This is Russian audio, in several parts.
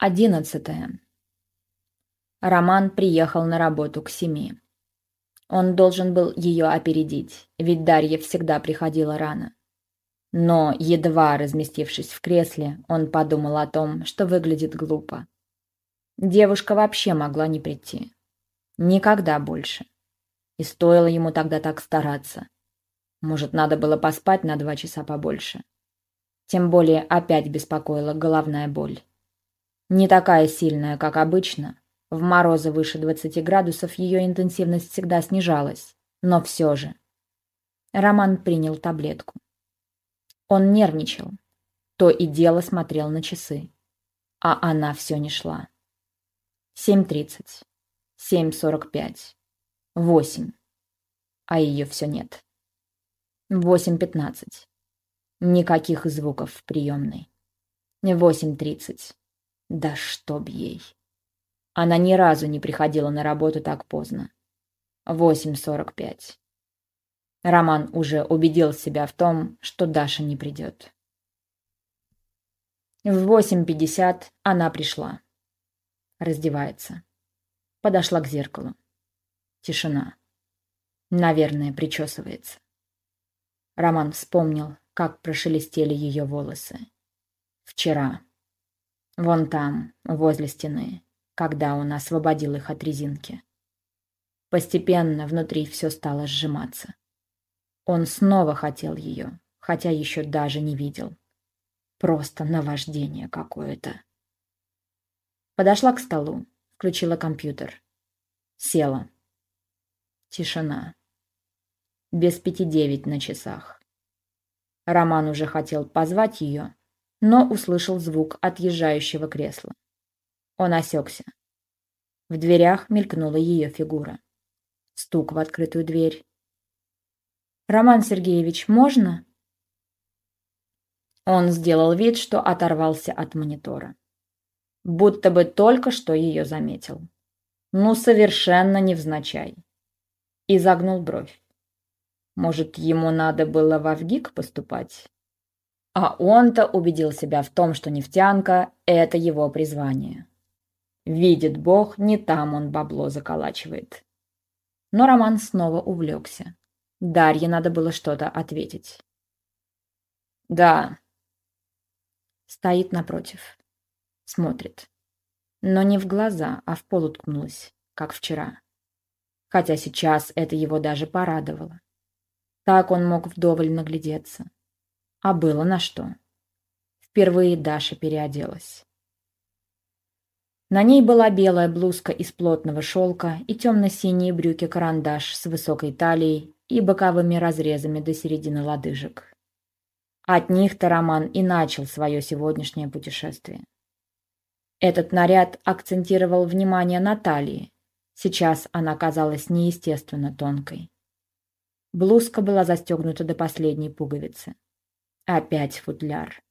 Одиннадцатое. Роман приехал на работу к семи. Он должен был ее опередить, ведь Дарья всегда приходила рано. Но, едва разместившись в кресле, он подумал о том, что выглядит глупо. Девушка вообще могла не прийти. Никогда больше. И стоило ему тогда так стараться. Может, надо было поспать на два часа побольше. Тем более опять беспокоила головная боль. Не такая сильная, как обычно. В морозы выше 20 градусов ее интенсивность всегда снижалась. Но все же. Роман принял таблетку. Он нервничал. То и дело смотрел на часы. А она все не шла. 7.30. 7.45. 8. А ее все нет. 8.15. Никаких звуков в приемной. 8.30. Да чтоб ей. Она ни разу не приходила на работу так поздно. 8.45. Роман уже убедил себя в том, что Даша не придет. В 8.50 она пришла. Раздевается. Подошла к зеркалу. Тишина. Наверное, причесывается. Роман вспомнил, как прошелестели ее волосы. Вчера. Вон там, возле стены, когда он освободил их от резинки. Постепенно внутри все стало сжиматься. Он снова хотел ее, хотя еще даже не видел. Просто наваждение какое-то. Подошла к столу, включила компьютер. Села. Тишина. Без пяти девять на часах. Роман уже хотел позвать ее, но услышал звук отъезжающего кресла. Он осекся. В дверях мелькнула ее фигура. Стук в открытую дверь. «Роман Сергеевич, можно?» Он сделал вид, что оторвался от монитора. Будто бы только что ее заметил. Ну, совершенно невзначай. И загнул бровь. Может, ему надо было в Авгик поступать? А он-то убедил себя в том, что нефтянка – это его призвание. Видит Бог, не там он бабло заколачивает. Но Роман снова увлекся. Дарье надо было что-то ответить. «Да». Стоит напротив. Смотрит. Но не в глаза, а в пол уткнулась, как вчера. Хотя сейчас это его даже порадовало. Так он мог вдоволь наглядеться. А было на что. Впервые Даша переоделась. На ней была белая блузка из плотного шелка и темно-синие брюки-карандаш с высокой талией и боковыми разрезами до середины лодыжек. От них-то Роман и начал свое сегодняшнее путешествие. Этот наряд акцентировал внимание на талии. Сейчас она казалась неестественно тонкой. Блузка была застегнута до последней пуговицы. Опять футляр.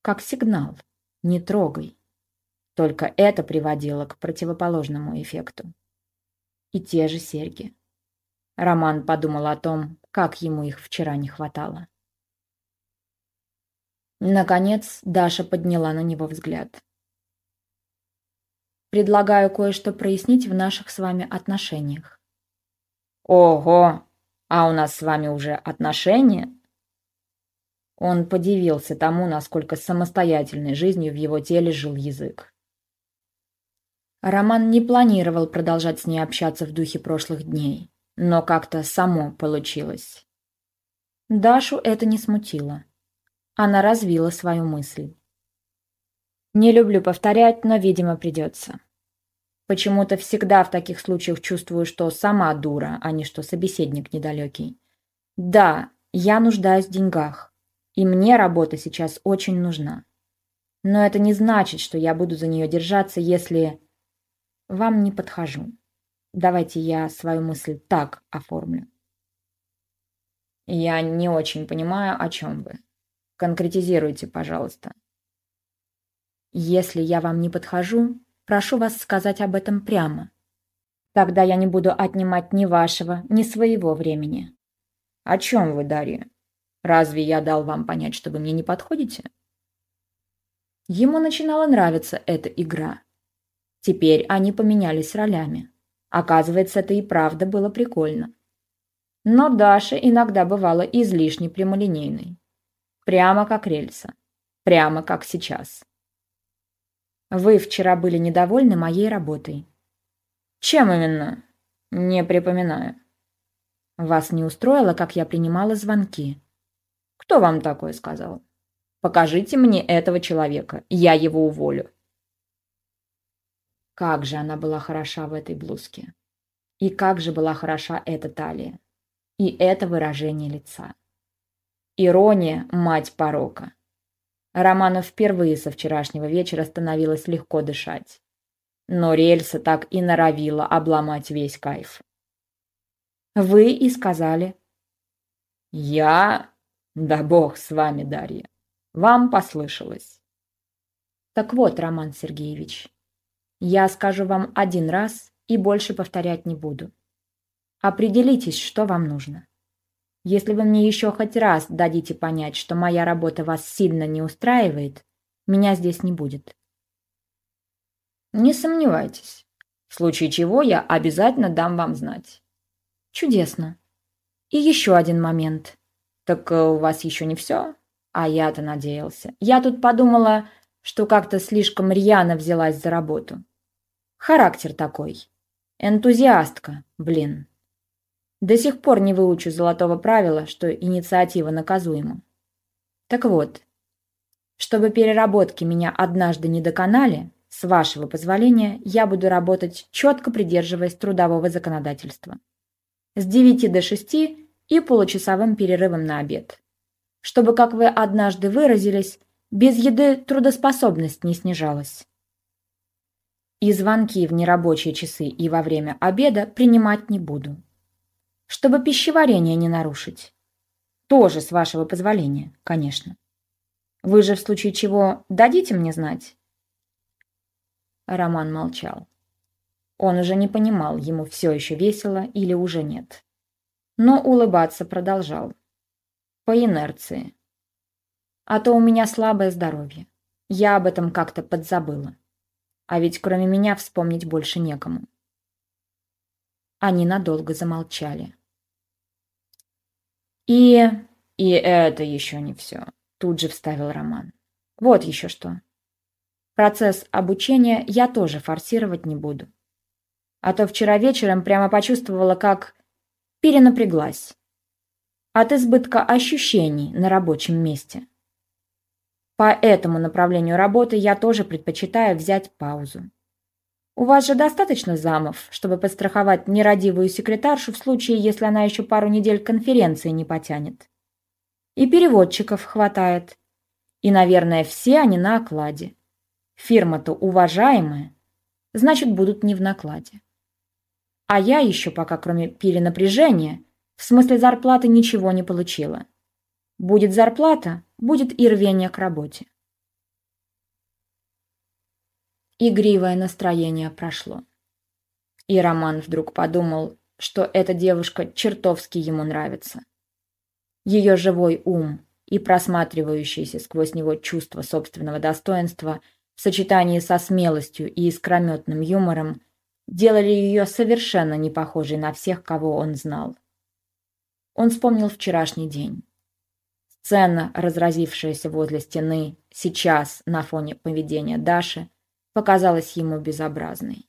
Как сигнал. Не трогай. Только это приводило к противоположному эффекту. И те же серьги. Роман подумал о том, как ему их вчера не хватало. Наконец Даша подняла на него взгляд. «Предлагаю кое-что прояснить в наших с вами отношениях». «Ого! А у нас с вами уже отношения?» Он подивился тому, насколько самостоятельной жизнью в его теле жил язык. Роман не планировал продолжать с ней общаться в духе прошлых дней, но как-то само получилось. Дашу это не смутило. Она развила свою мысль. Не люблю повторять, но, видимо, придется. Почему-то всегда в таких случаях чувствую, что сама дура, а не что собеседник недалекий. Да, я нуждаюсь в деньгах. И мне работа сейчас очень нужна. Но это не значит, что я буду за нее держаться, если вам не подхожу. Давайте я свою мысль так оформлю. Я не очень понимаю, о чем вы. Конкретизируйте, пожалуйста. Если я вам не подхожу, прошу вас сказать об этом прямо. Тогда я не буду отнимать ни вашего, ни своего времени. О чем вы, Дарья? Разве я дал вам понять, что вы мне не подходите? Ему начинала нравиться эта игра. Теперь они поменялись ролями. Оказывается, это и правда было прикольно. Но Даша иногда бывала излишне прямолинейной. Прямо как рельса. Прямо как сейчас. Вы вчера были недовольны моей работой. Чем именно? Не припоминаю. Вас не устроило, как я принимала звонки. Кто вам такое сказал? Покажите мне этого человека, я его уволю. Как же она была хороша в этой блузке. И как же была хороша эта талия. И это выражение лица. Ирония – мать порока. Роману впервые со вчерашнего вечера становилось легко дышать. Но рельса так и норовила обломать весь кайф. «Вы и сказали». «Я? Да бог с вами, Дарья. Вам послышалось». «Так вот, Роман Сергеевич, я скажу вам один раз и больше повторять не буду. Определитесь, что вам нужно. Если вы мне еще хоть раз дадите понять, что моя работа вас сильно не устраивает, меня здесь не будет. Не сомневайтесь. В случае чего я обязательно дам вам знать. Чудесно. И еще один момент. Так э, у вас еще не все? А я-то надеялся. Я тут подумала, что как-то слишком рьяно взялась за работу. Характер такой. Энтузиастка, блин. До сих пор не выучу золотого правила, что инициатива наказуема. Так вот, чтобы переработки меня однажды не доконали, с вашего позволения, я буду работать, четко придерживаясь трудового законодательства. С 9 до 6 и получасовым перерывом на обед. Чтобы, как вы однажды выразились, без еды трудоспособность не снижалась и звонки в нерабочие часы и во время обеда принимать не буду. Чтобы пищеварение не нарушить. Тоже с вашего позволения, конечно. Вы же в случае чего дадите мне знать?» Роман молчал. Он уже не понимал, ему все еще весело или уже нет. Но улыбаться продолжал. По инерции. А то у меня слабое здоровье. Я об этом как-то подзабыла. А ведь кроме меня вспомнить больше некому. Они надолго замолчали. И... и это еще не все. Тут же вставил Роман. Вот еще что. Процесс обучения я тоже форсировать не буду. А то вчера вечером прямо почувствовала, как перенапряглась. От избытка ощущений на рабочем месте. По этому направлению работы я тоже предпочитаю взять паузу. У вас же достаточно замов, чтобы подстраховать нерадивую секретаршу в случае, если она еще пару недель конференции не потянет. И переводчиков хватает. И, наверное, все они на окладе. Фирма-то уважаемая, значит, будут не в накладе. А я еще пока, кроме перенапряжения, в смысле зарплаты ничего не получила. Будет зарплата, будет и рвение к работе. Игривое настроение прошло. И Роман вдруг подумал, что эта девушка чертовски ему нравится. Ее живой ум и просматривающееся сквозь него чувство собственного достоинства в сочетании со смелостью и искрометным юмором делали ее совершенно не похожей на всех, кого он знал. Он вспомнил вчерашний день. Сцена, разразившаяся возле стены, сейчас на фоне поведения Даши, показалась ему безобразной.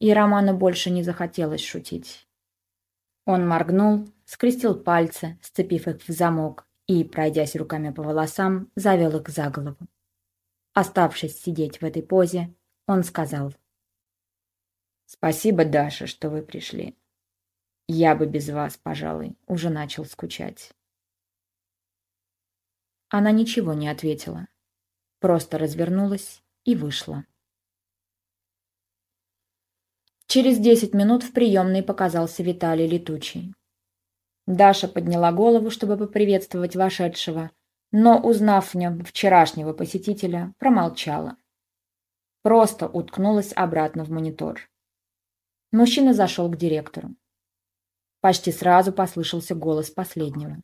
И Роману больше не захотелось шутить. Он моргнул, скрестил пальцы, сцепив их в замок, и, пройдясь руками по волосам, завел их за голову. Оставшись сидеть в этой позе, он сказал. «Спасибо, Даша, что вы пришли. Я бы без вас, пожалуй, уже начал скучать». Она ничего не ответила. Просто развернулась и вышла. Через десять минут в приемной показался Виталий Летучий. Даша подняла голову, чтобы поприветствовать вошедшего, но, узнав в нем вчерашнего посетителя, промолчала. Просто уткнулась обратно в монитор. Мужчина зашел к директору. Почти сразу послышался голос последнего.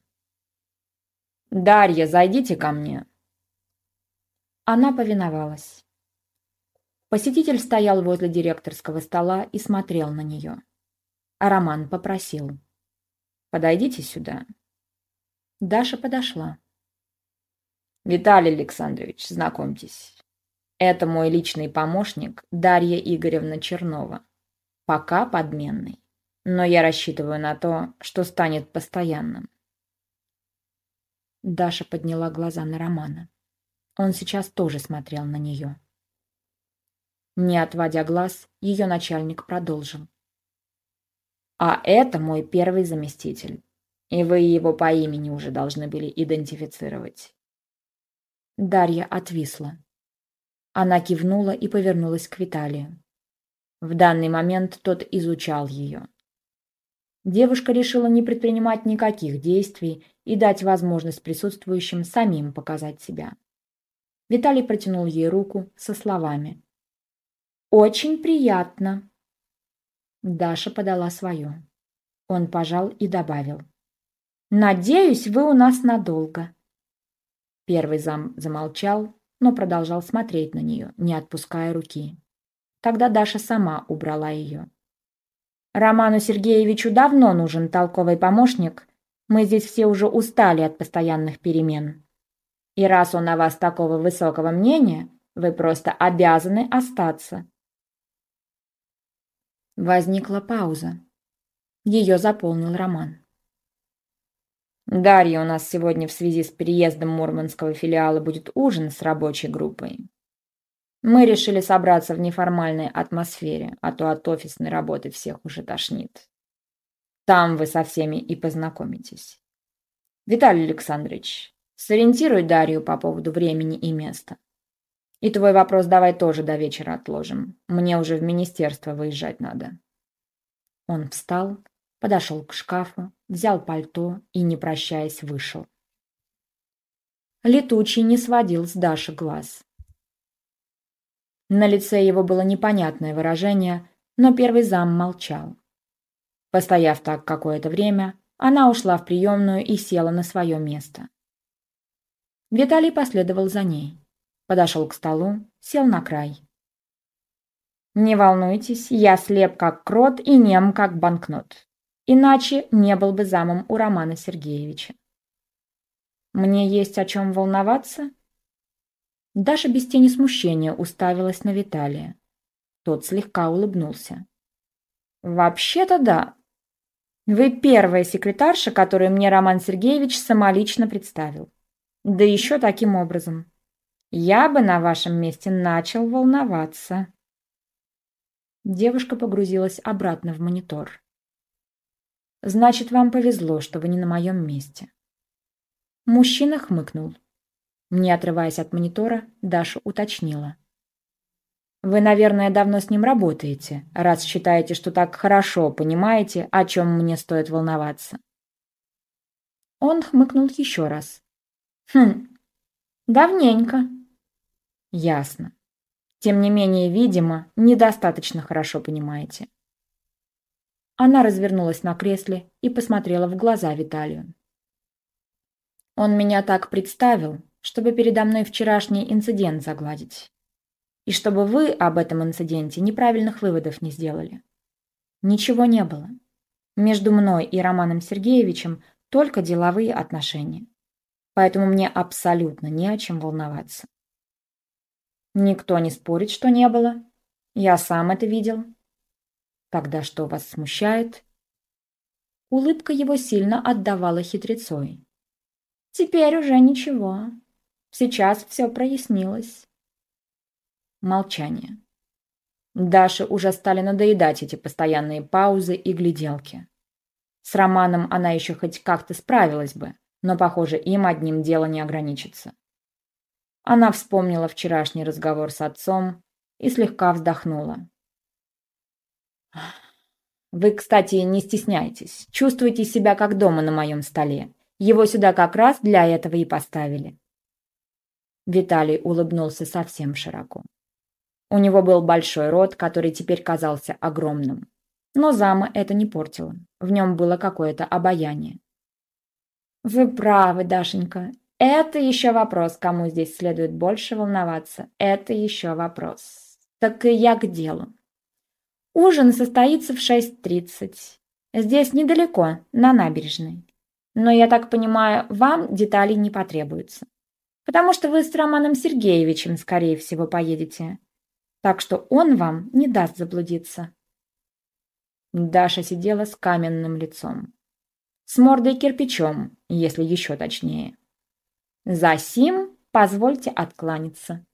«Дарья, зайдите ко мне». Она повиновалась. Посетитель стоял возле директорского стола и смотрел на нее. А Роман попросил. «Подойдите сюда». Даша подошла. «Виталий Александрович, знакомьтесь. Это мой личный помощник Дарья Игоревна Чернова. Пока подменный. Но я рассчитываю на то, что станет постоянным». Даша подняла глаза на Романа. Он сейчас тоже смотрел на нее. Не отводя глаз, ее начальник продолжил. «А это мой первый заместитель, и вы его по имени уже должны были идентифицировать». Дарья отвисла. Она кивнула и повернулась к Виталию. В данный момент тот изучал ее. Девушка решила не предпринимать никаких действий и дать возможность присутствующим самим показать себя. Виталий протянул ей руку со словами «Очень приятно». Даша подала свою. Он пожал и добавил. «Надеюсь, вы у нас надолго». Первый зам замолчал, но продолжал смотреть на нее, не отпуская руки. Тогда Даша сама убрала ее. «Роману Сергеевичу давно нужен толковый помощник. Мы здесь все уже устали от постоянных перемен. И раз он о вас такого высокого мнения, вы просто обязаны остаться. Возникла пауза. Ее заполнил Роман. Дарья, у нас сегодня в связи с переездом Мурманского филиала будет ужин с рабочей группой. Мы решили собраться в неформальной атмосфере, а то от офисной работы всех уже тошнит. Там вы со всеми и познакомитесь. Виталий Александрович, сориентируй Дарью по поводу времени и места. И твой вопрос давай тоже до вечера отложим. Мне уже в министерство выезжать надо. Он встал, подошел к шкафу, взял пальто и, не прощаясь, вышел. Летучий не сводил с Даши глаз. На лице его было непонятное выражение, но первый зам молчал. Постояв так какое-то время, она ушла в приемную и села на свое место. Виталий последовал за ней. Подошел к столу, сел на край. «Не волнуйтесь, я слеп как крот и нем как банкнот. Иначе не был бы замом у Романа Сергеевича. Мне есть о чем волноваться?» Даша без тени смущения уставилась на Виталия. Тот слегка улыбнулся. «Вообще-то да. Вы первая секретарша, которую мне Роман Сергеевич самолично представил. Да еще таким образом. Я бы на вашем месте начал волноваться. Девушка погрузилась обратно в монитор. Значит, вам повезло, что вы не на моем месте. Мужчина хмыкнул. Не отрываясь от монитора, Даша уточнила. Вы, наверное, давно с ним работаете, раз считаете, что так хорошо понимаете, о чем мне стоит волноваться. Он хмыкнул еще раз. Хм, давненько. Ясно. Тем не менее, видимо, недостаточно хорошо понимаете. Она развернулась на кресле и посмотрела в глаза Виталию. Он меня так представил, чтобы передо мной вчерашний инцидент загладить. И чтобы вы об этом инциденте неправильных выводов не сделали. Ничего не было. Между мной и Романом Сергеевичем только деловые отношения. Поэтому мне абсолютно не о чем волноваться. Никто не спорит, что не было. Я сам это видел. Тогда что вас смущает? Улыбка его сильно отдавала хитрецой. Теперь уже ничего. Сейчас все прояснилось. Молчание. Даше уже стали надоедать эти постоянные паузы и гляделки. С Романом она еще хоть как-то справилась бы, но, похоже, им одним дело не ограничится. Она вспомнила вчерашний разговор с отцом и слегка вздохнула. «Вы, кстати, не стесняйтесь. Чувствуйте себя как дома на моем столе. Его сюда как раз для этого и поставили». Виталий улыбнулся совсем широко. У него был большой рот, который теперь казался огромным. Но зама это не портило. В нем было какое-то обаяние. «Вы правы, Дашенька. Это еще вопрос, кому здесь следует больше волноваться. Это еще вопрос. Так и я к делу. Ужин состоится в 6.30. Здесь недалеко, на набережной. Но, я так понимаю, вам деталей не потребуется. Потому что вы с Романом Сергеевичем, скорее всего, поедете. Так что он вам не даст заблудиться. Даша сидела с каменным лицом. С мордой кирпичом, если еще точнее. За сим позвольте откланяться.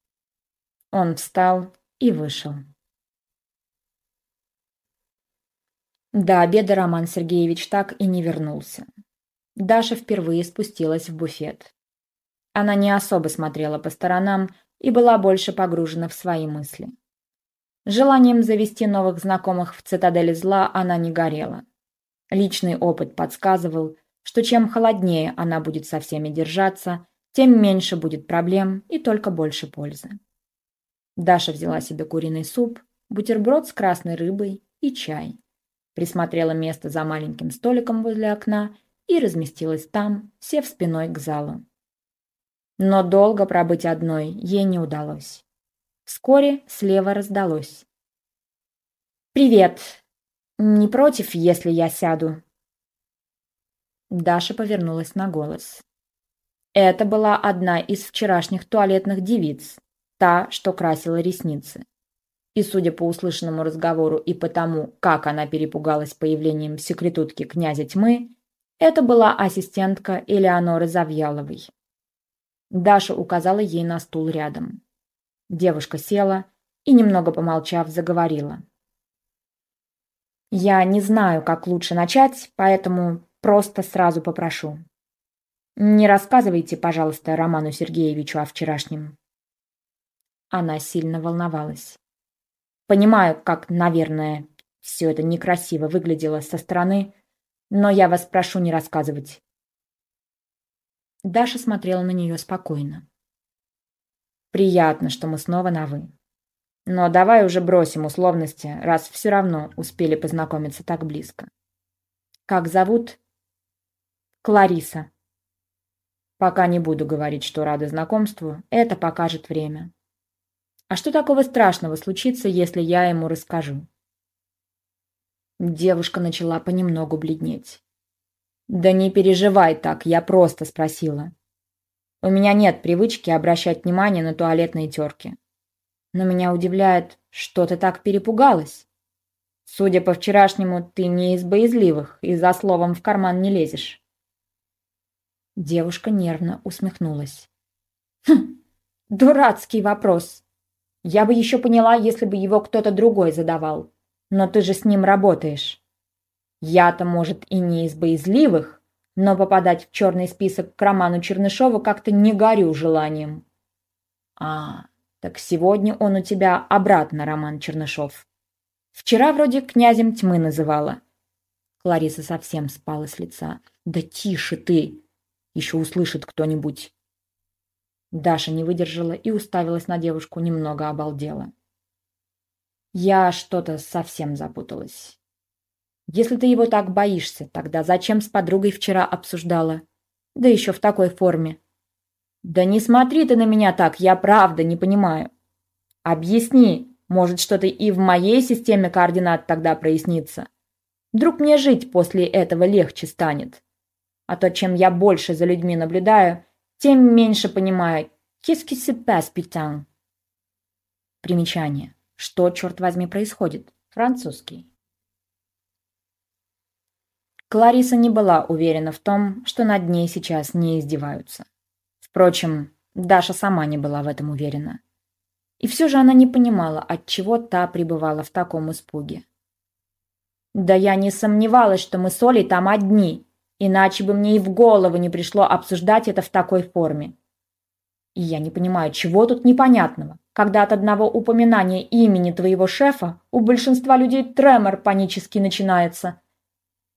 Он встал и вышел. До обеда Роман Сергеевич так и не вернулся. Даша впервые спустилась в буфет. Она не особо смотрела по сторонам и была больше погружена в свои мысли. Желанием завести новых знакомых в цитадели зла она не горела. Личный опыт подсказывал, что чем холоднее она будет со всеми держаться, тем меньше будет проблем и только больше пользы. Даша взяла себе куриный суп, бутерброд с красной рыбой и чай. Присмотрела место за маленьким столиком возле окна и разместилась там, сев спиной к залу. Но долго пробыть одной ей не удалось. Вскоре слева раздалось. «Привет! Не против, если я сяду?» Даша повернулась на голос. Это была одна из вчерашних туалетных девиц, та, что красила ресницы. И, судя по услышанному разговору и потому, как она перепугалась появлением секретутки князя тьмы, это была ассистентка Элеоноры Завьяловой. Даша указала ей на стул рядом. Девушка села и, немного помолчав, заговорила. «Я не знаю, как лучше начать, поэтому просто сразу попрошу. Не рассказывайте, пожалуйста, Роману Сергеевичу о вчерашнем». Она сильно волновалась. Понимаю, как, наверное, все это некрасиво выглядело со стороны, но я вас прошу не рассказывать. Даша смотрела на нее спокойно. Приятно, что мы снова на «вы». Но давай уже бросим условности, раз все равно успели познакомиться так близко. Как зовут? Клариса. Пока не буду говорить, что рада знакомству, это покажет время. А что такого страшного случится, если я ему расскажу? Девушка начала понемногу бледнеть. «Да не переживай так, я просто спросила. У меня нет привычки обращать внимание на туалетные терки. Но меня удивляет, что ты так перепугалась. Судя по вчерашнему, ты не из боязливых и за словом в карман не лезешь». Девушка нервно усмехнулась. «Хм, дурацкий вопрос. Я бы еще поняла, если бы его кто-то другой задавал. Но ты же с ним работаешь. Я-то, может, и не из боязливых, но попадать в черный список к Роману Чернышову как-то не горю желанием. А, так сегодня он у тебя обратно, Роман Чернышов. Вчера вроде князем тьмы называла. Клариса совсем спала с лица. Да тише ты! Еще услышит кто-нибудь. Даша не выдержала и уставилась на девушку, немного обалдела. Я что-то совсем запуталась. Если ты его так боишься, тогда зачем с подругой вчера обсуждала? Да еще в такой форме. Да не смотри ты на меня так, я правда не понимаю. Объясни, может, что-то и в моей системе координат тогда прояснится. Вдруг мне жить после этого легче станет. А то, чем я больше за людьми наблюдаю, тем меньше понимаю. Qui Примечание. Что, черт возьми, происходит? Французский. Клариса не была уверена в том, что над ней сейчас не издеваются. Впрочем, Даша сама не была в этом уверена. И все же она не понимала, от чего та пребывала в таком испуге. «Да я не сомневалась, что мы с Олей там одни, иначе бы мне и в голову не пришло обсуждать это в такой форме. И я не понимаю, чего тут непонятного когда от одного упоминания имени твоего шефа у большинства людей тремор панически начинается.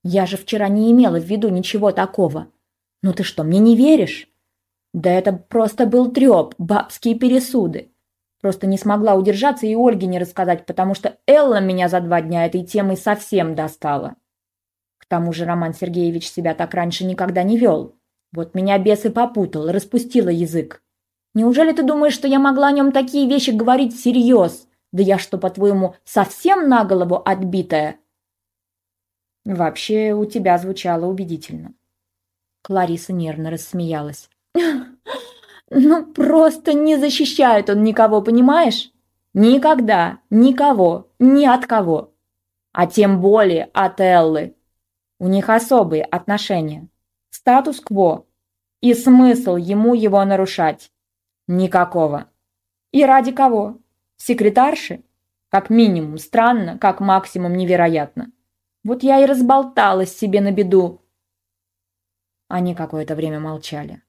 Я же вчера не имела в виду ничего такого. Ну ты что, мне не веришь? Да это просто был треп, бабские пересуды. Просто не смогла удержаться и Ольге не рассказать, потому что Элла меня за два дня этой темой совсем достала. К тому же Роман Сергеевич себя так раньше никогда не вел. Вот меня бес и попутал, распустила язык. Неужели ты думаешь, что я могла о нем такие вещи говорить всерьез? Да я что, по-твоему, совсем на голову отбитая? Вообще, у тебя звучало убедительно. Клариса нервно рассмеялась. Ну, просто не защищает он никого, понимаешь? Никогда, никого, ни от кого. А тем более от Эллы. У них особые отношения. Статус-кво. И смысл ему его нарушать? Никакого. И ради кого? Секретарши? Как минимум странно, как максимум невероятно. Вот я и разболталась себе на беду. Они какое-то время молчали.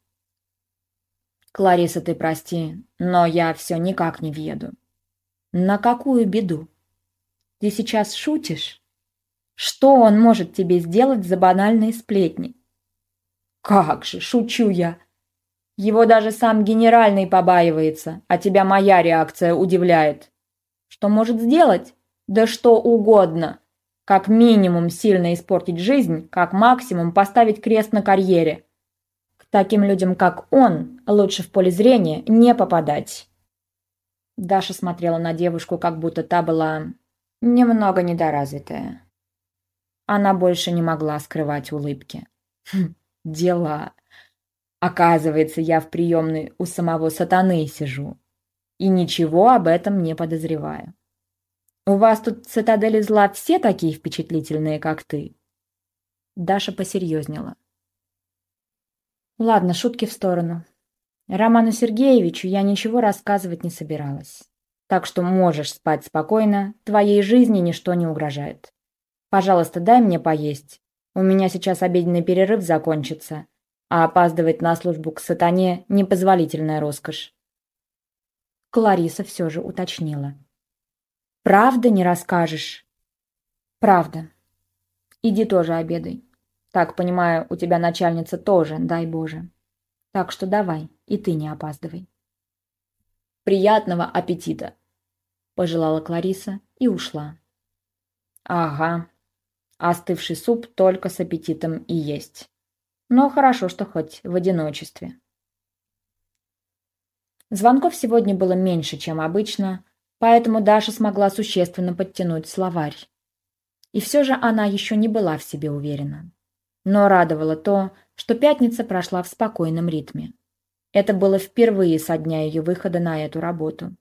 «Клариса, ты прости, но я все никак не въеду». «На какую беду? Ты сейчас шутишь? Что он может тебе сделать за банальные сплетни?» «Как же, шучу я. Его даже сам генеральный побаивается, а тебя моя реакция удивляет. Что может сделать? Да что угодно. Как минимум сильно испортить жизнь, как максимум поставить крест на карьере. К таким людям, как он, лучше в поле зрения не попадать. Даша смотрела на девушку, как будто та была немного недоразвитая. Она больше не могла скрывать улыбки. Хм, дела. Оказывается, я в приемной у самого сатаны сижу. И ничего об этом не подозреваю. «У вас тут в цитадели зла все такие впечатлительные, как ты?» Даша посерьезнела. «Ладно, шутки в сторону. Роману Сергеевичу я ничего рассказывать не собиралась. Так что можешь спать спокойно, твоей жизни ничто не угрожает. Пожалуйста, дай мне поесть. У меня сейчас обеденный перерыв закончится, а опаздывать на службу к сатане – непозволительная роскошь». Клариса все же уточнила. Правда не расскажешь? Правда. Иди тоже обедай. Так, понимаю, у тебя начальница тоже, дай Боже. Так что давай, и ты не опаздывай. Приятного аппетита, пожелала Клариса и ушла. Ага. Остывший суп только с аппетитом и есть. Но хорошо, что хоть в одиночестве. Звонков сегодня было меньше, чем обычно, поэтому Даша смогла существенно подтянуть словарь. И все же она еще не была в себе уверена. Но радовало то, что пятница прошла в спокойном ритме. Это было впервые со дня ее выхода на эту работу.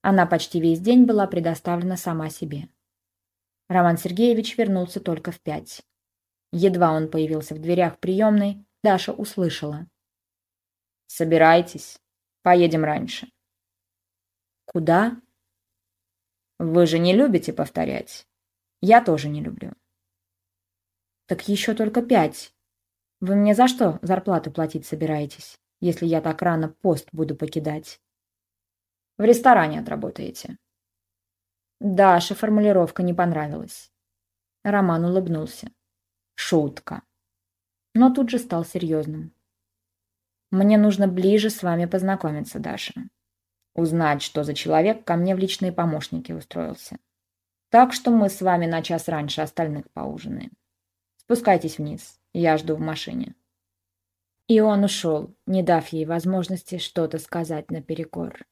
Она почти весь день была предоставлена сама себе. Роман Сергеевич вернулся только в пять. Едва он появился в дверях приемной, Даша услышала. «Собирайтесь, поедем раньше». «Куда?» Вы же не любите повторять. Я тоже не люблю. Так еще только пять. Вы мне за что зарплату платить собираетесь, если я так рано пост буду покидать? В ресторане отработаете. Даше формулировка не понравилась. Роман улыбнулся. Шутка. Но тут же стал серьезным. Мне нужно ближе с вами познакомиться, Даша узнать, что за человек ко мне в личные помощники устроился. Так что мы с вами на час раньше остальных поужинаем. Спускайтесь вниз, я жду в машине». И он ушел, не дав ей возможности что-то сказать наперекор.